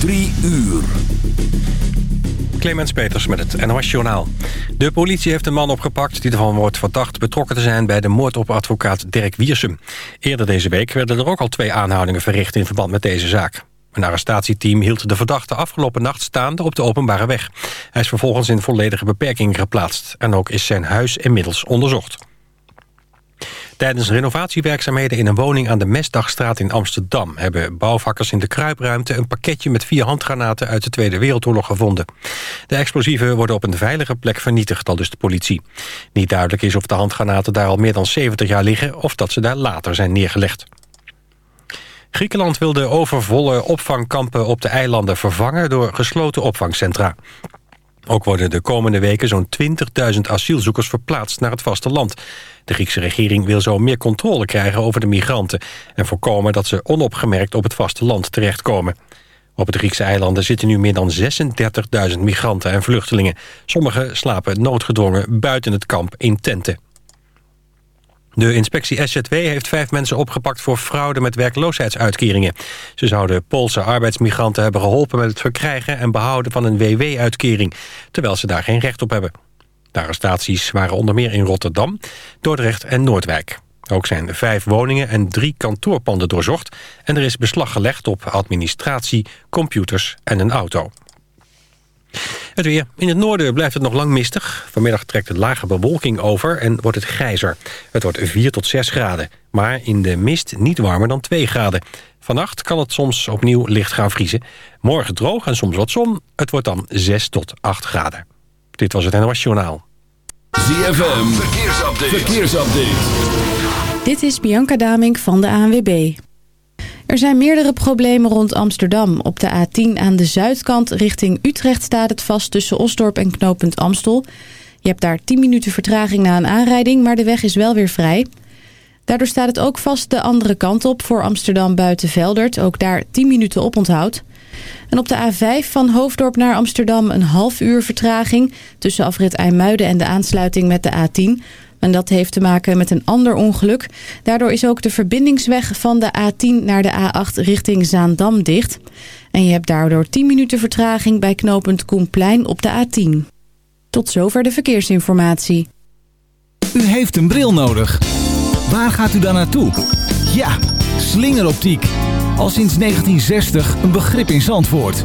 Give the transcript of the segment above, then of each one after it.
Drie uur. Clemens Peters met het NOS Journaal. De politie heeft een man opgepakt die ervan wordt verdacht... betrokken te zijn bij de moord op advocaat Dirk Wiersum. Eerder deze week werden er ook al twee aanhoudingen verricht... in verband met deze zaak. Een arrestatieteam hield de verdachte afgelopen nacht staande op de openbare weg. Hij is vervolgens in volledige beperking geplaatst. En ook is zijn huis inmiddels onderzocht. Tijdens renovatiewerkzaamheden in een woning aan de Mesdagstraat in Amsterdam... hebben bouwvakkers in de kruipruimte een pakketje met vier handgranaten uit de Tweede Wereldoorlog gevonden. De explosieven worden op een veilige plek vernietigd, al dus de politie. Niet duidelijk is of de handgranaten daar al meer dan 70 jaar liggen... of dat ze daar later zijn neergelegd. Griekenland wil de overvolle opvangkampen op de eilanden vervangen... door gesloten opvangcentra. Ook worden de komende weken zo'n 20.000 asielzoekers verplaatst naar het vasteland. De Griekse regering wil zo meer controle krijgen over de migranten... en voorkomen dat ze onopgemerkt op het vasteland terechtkomen. Op de Griekse eilanden zitten nu meer dan 36.000 migranten en vluchtelingen. Sommigen slapen noodgedwongen buiten het kamp in tenten. De inspectie SZW heeft vijf mensen opgepakt voor fraude met werkloosheidsuitkeringen. Ze zouden Poolse arbeidsmigranten hebben geholpen met het verkrijgen en behouden van een WW-uitkering, terwijl ze daar geen recht op hebben. De arrestaties waren onder meer in Rotterdam, Dordrecht en Noordwijk. Ook zijn vijf woningen en drie kantoorpanden doorzocht... en er is beslag gelegd op administratie, computers en een auto. Het weer. In het noorden blijft het nog lang mistig. Vanmiddag trekt de lage bewolking over en wordt het grijzer. Het wordt 4 tot 6 graden. Maar in de mist niet warmer dan 2 graden. Vannacht kan het soms opnieuw licht gaan vriezen. Morgen droog en soms wat zon. Het wordt dan 6 tot 8 graden. Dit was het NOS Journaal. ZFM. Verkeersupdate. Verkeersupdate. Dit is Bianca Damink van de ANWB. Er zijn meerdere problemen rond Amsterdam. Op de A10 aan de zuidkant richting Utrecht staat het vast tussen Osdorp en knooppunt Amstel. Je hebt daar 10 minuten vertraging na een aanrijding, maar de weg is wel weer vrij. Daardoor staat het ook vast de andere kant op voor Amsterdam buiten Veldert. Ook daar 10 minuten op onthoud. En op de A5 van Hoofddorp naar Amsterdam een half uur vertraging... tussen afrit IJmuiden en de aansluiting met de A10... En dat heeft te maken met een ander ongeluk. Daardoor is ook de verbindingsweg van de A10 naar de A8 richting Zaandam dicht. En je hebt daardoor 10 minuten vertraging bij knooppunt Koenplein op de A10. Tot zover de verkeersinformatie. U heeft een bril nodig. Waar gaat u dan naartoe? Ja, slingeroptiek. Al sinds 1960 een begrip in Zandvoort.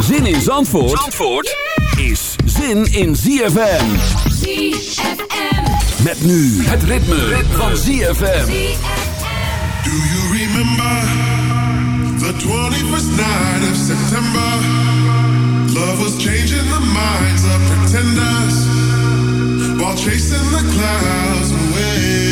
Zin in Zandvoort, Zandvoort is zin in ZFM. ZFM. Met nu het ritme, van ZFM. Do you remember the 21st night of September? Love was changing the minds of pretenders. while chasing the clouds away.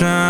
sunshine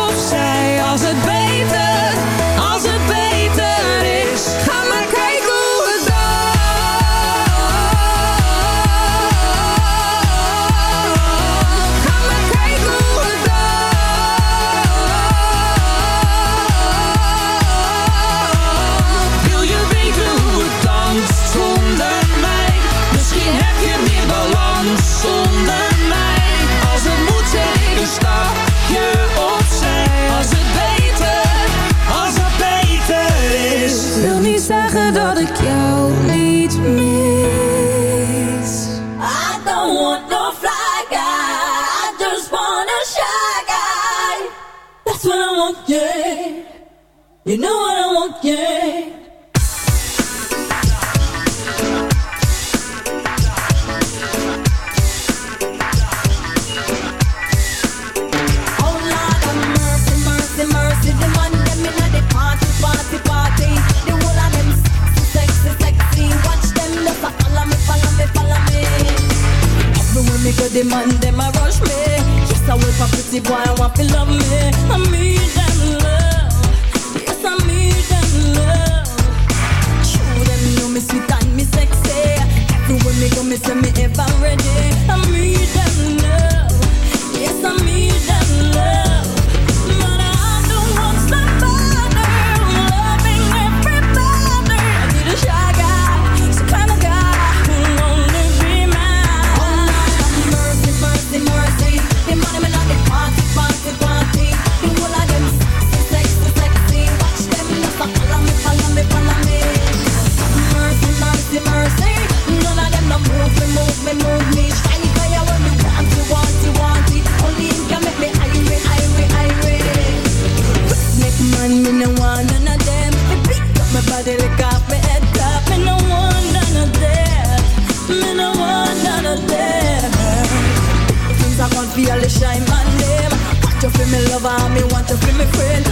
The boy want to love me, I mean. Friend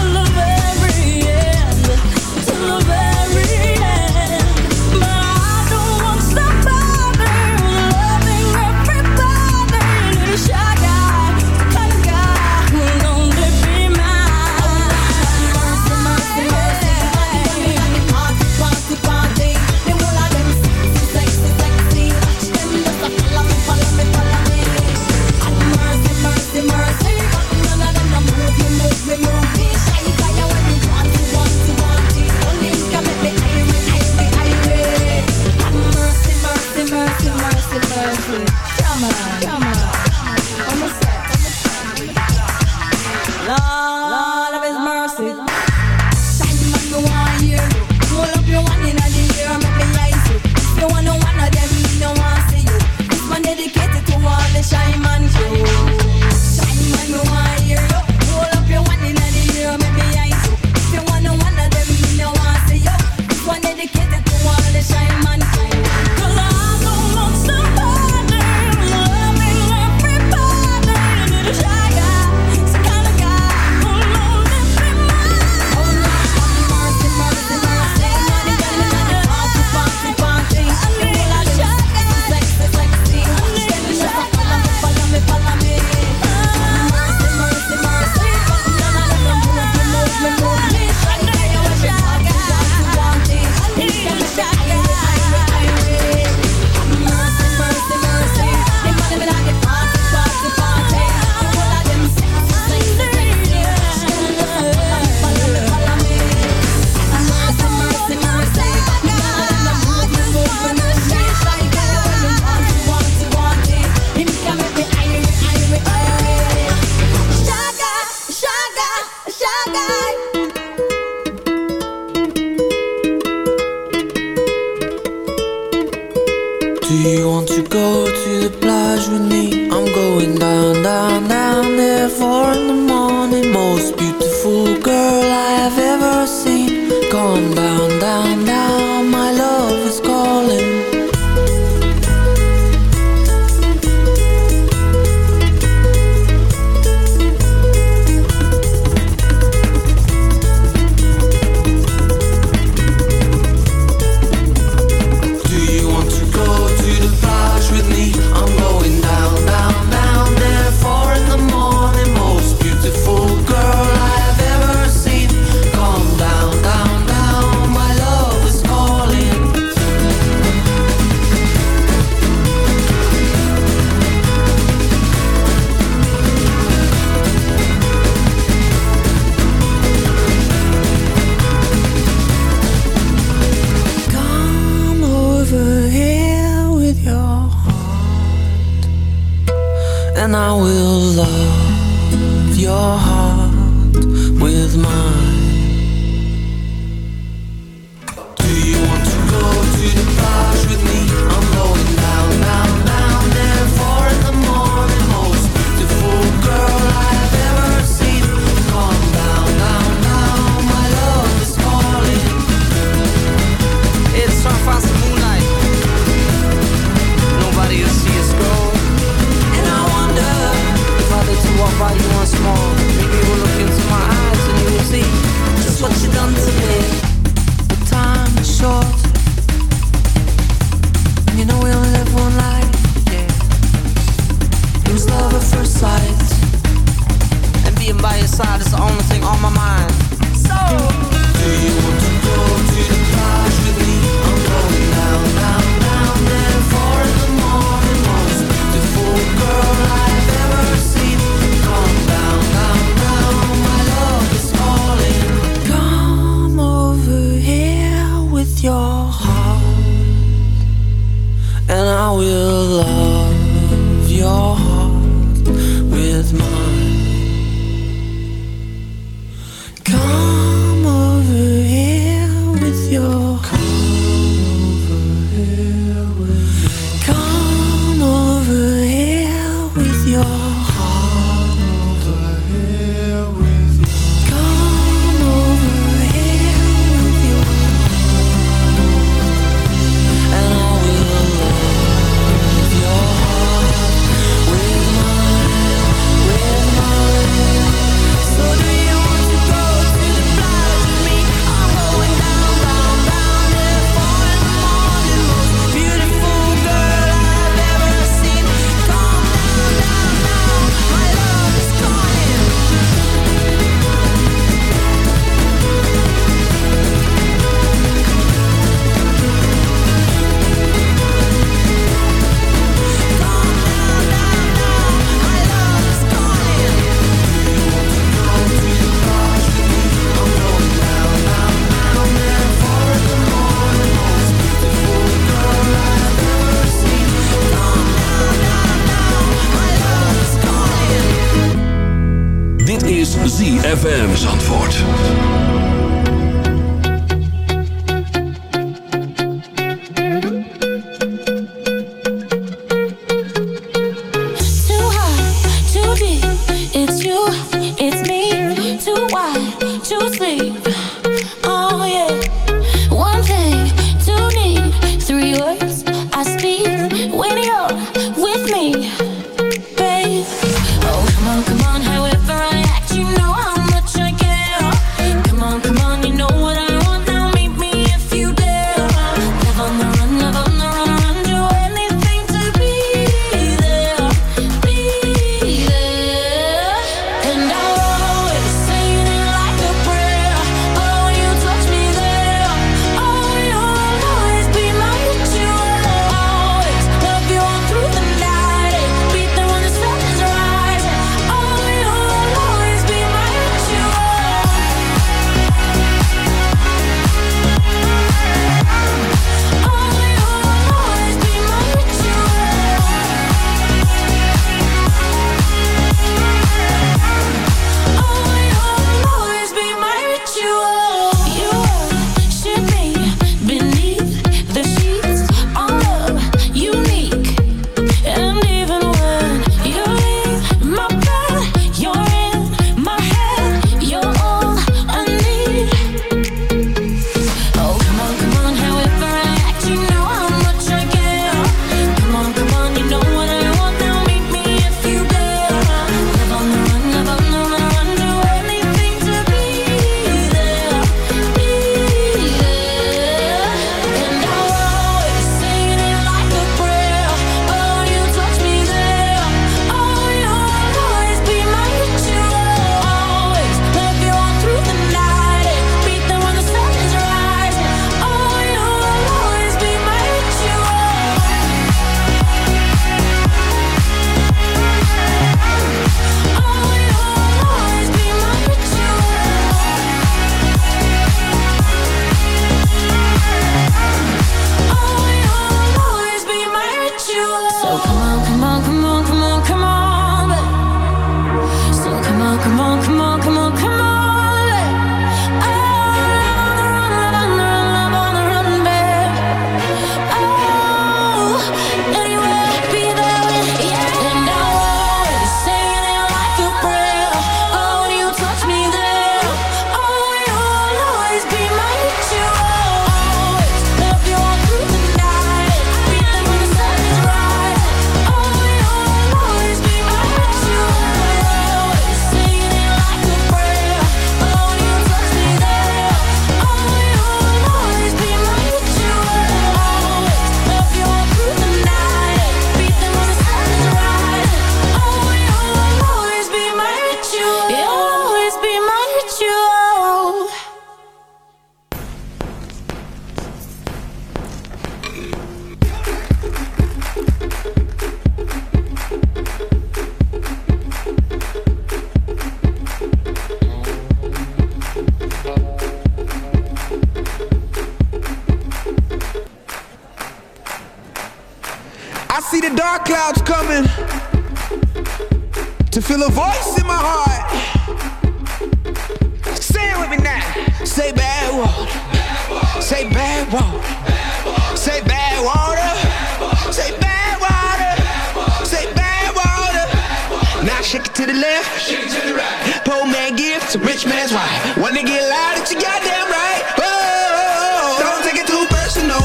professional.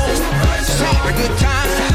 Just having a good time.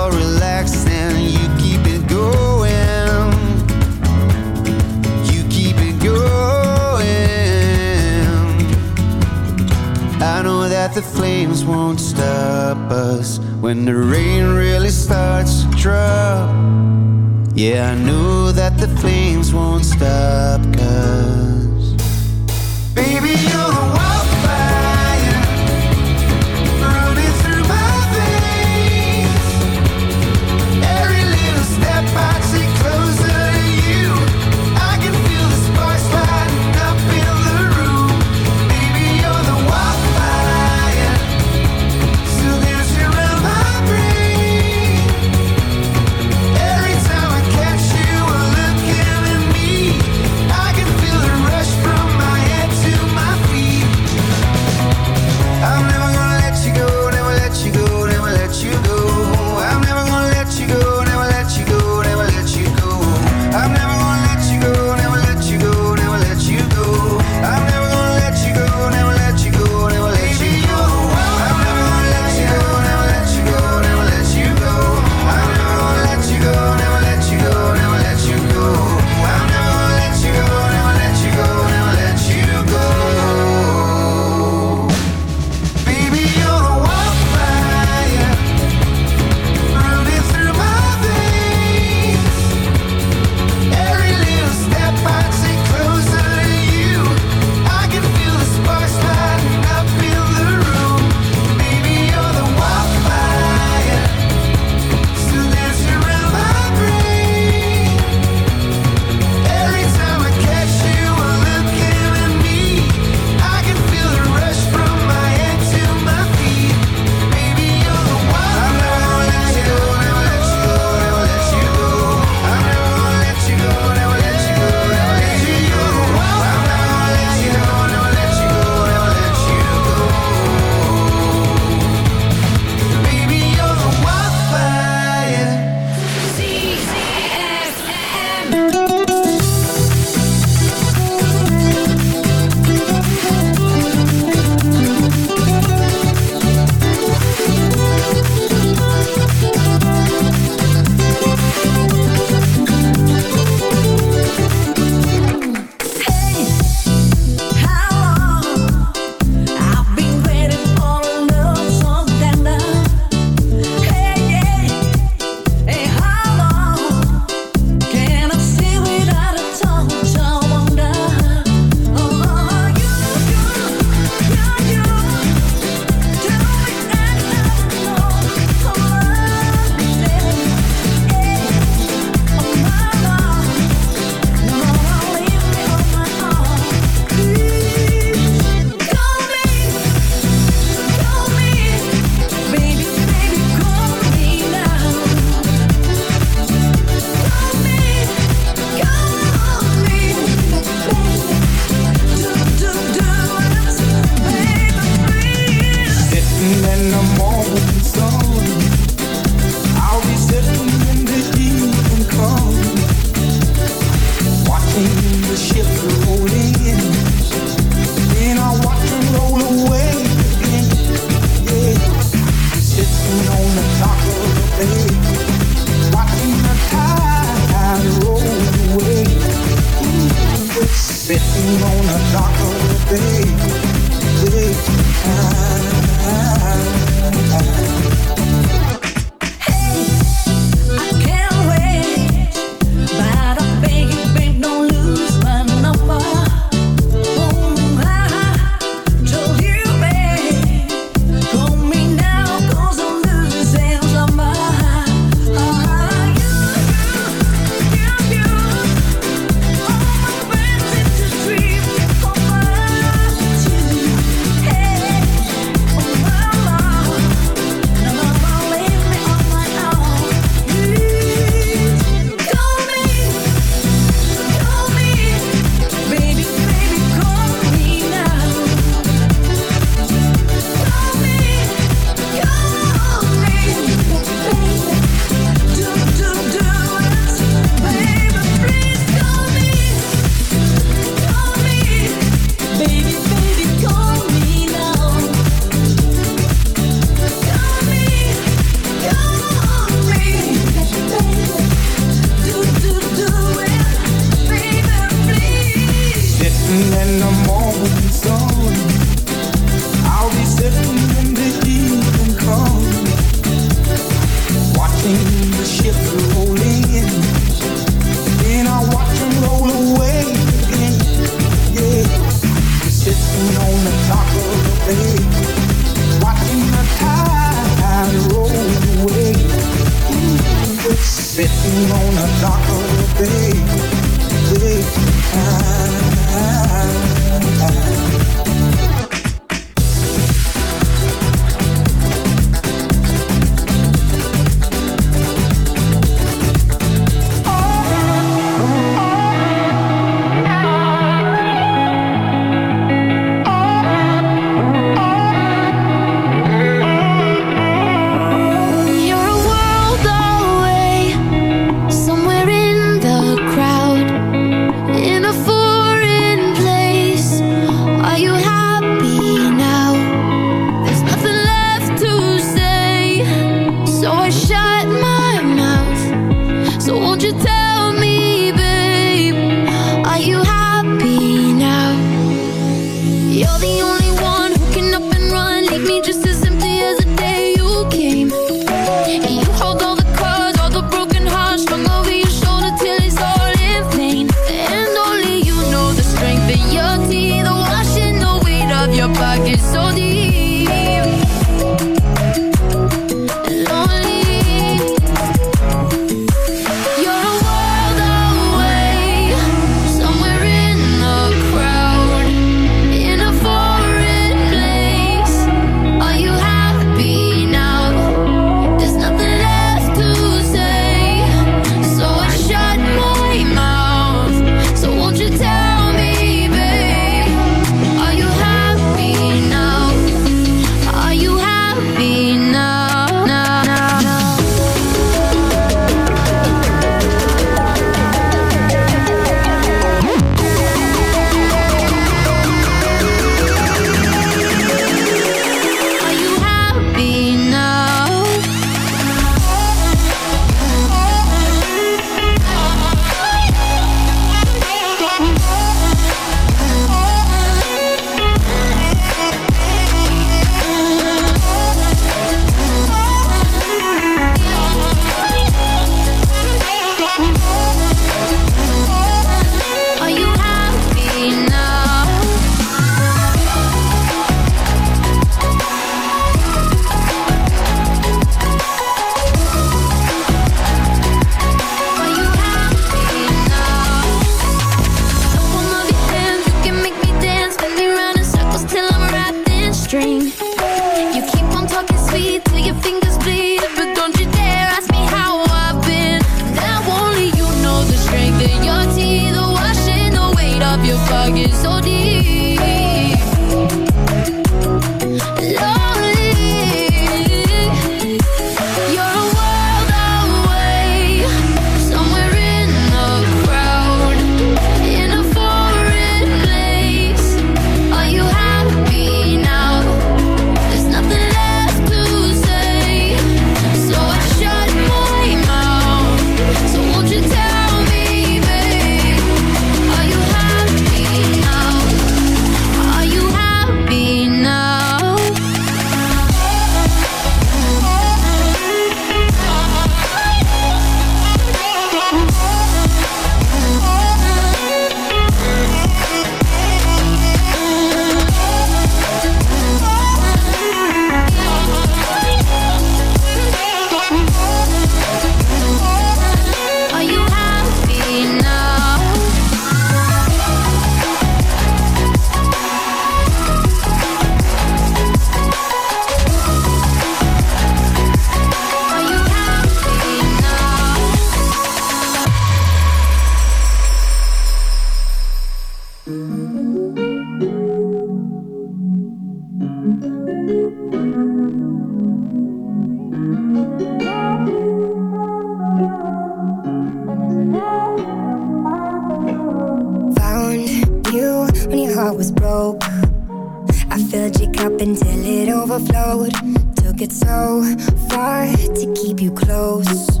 Filled your cup until it overflowed. Took it so far to keep you close.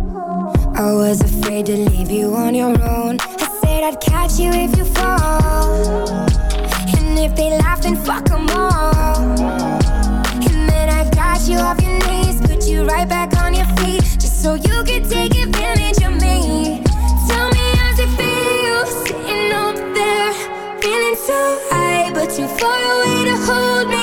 I was afraid to leave you on your own. I said I'd catch you if you fall. And if they laugh then fuck them all. And then I got you off your knees Put you right back on your feet Just so you could take advantage of me. Tell me how's it feel Sitting up there Feeling so high but too far away hold me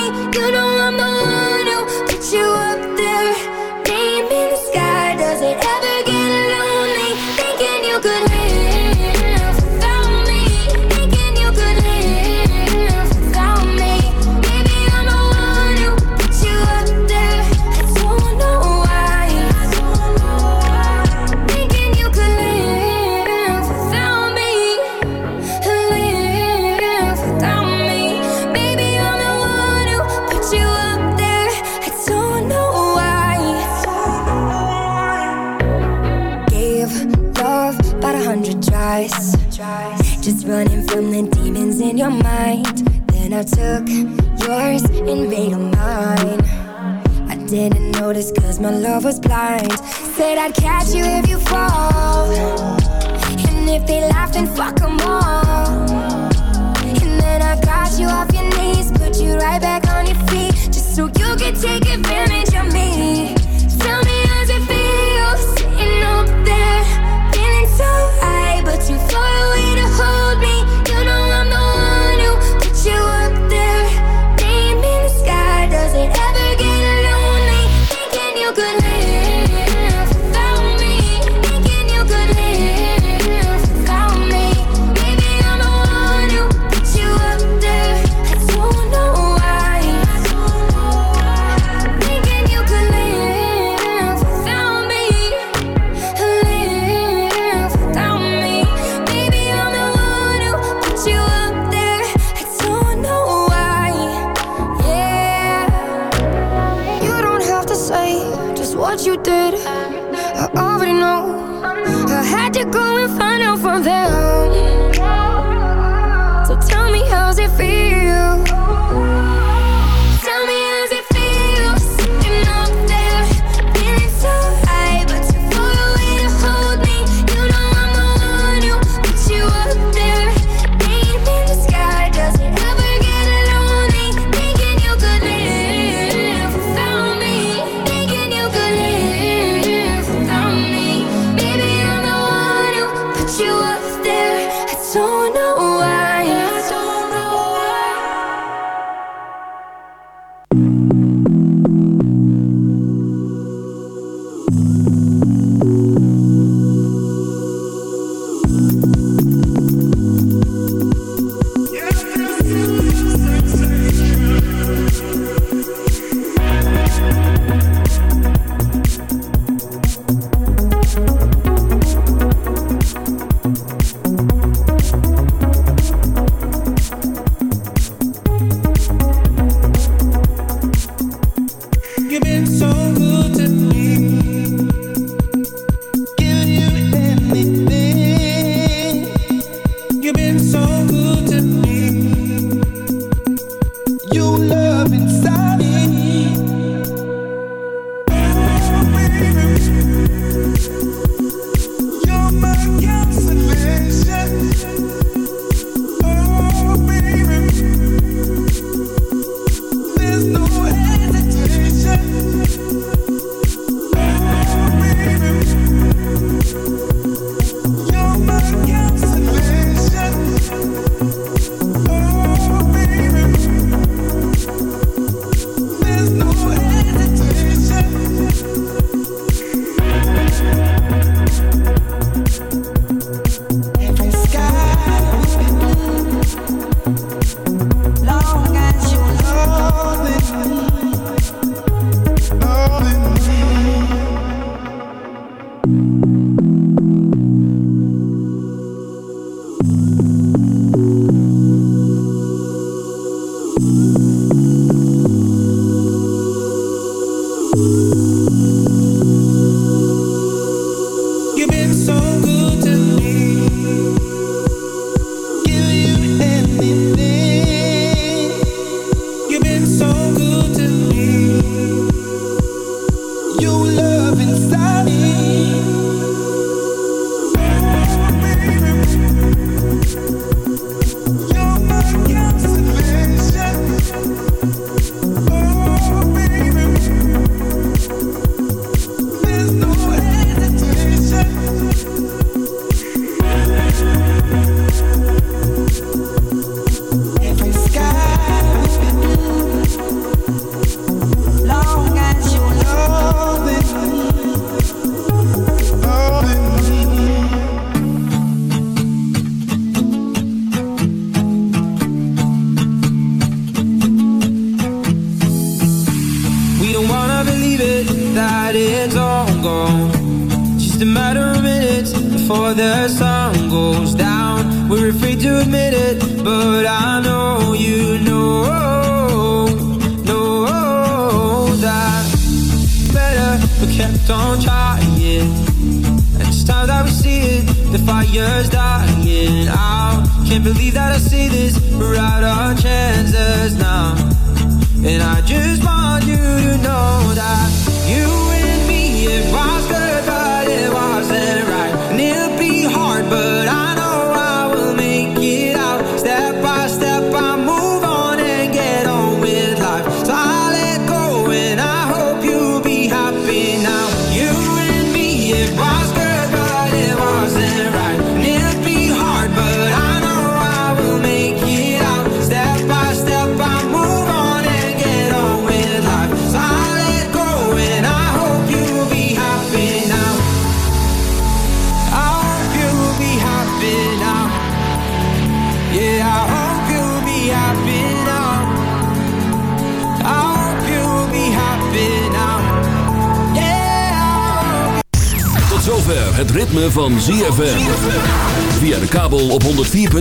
mind. Then I took yours and made them mine. I didn't notice cause my love was blind. Said I'd catch you if you fall. And if they laughed, then fuck them all. And then I got you off your knees Put you right back on your feet. Just so you could take advantage of me. Tell me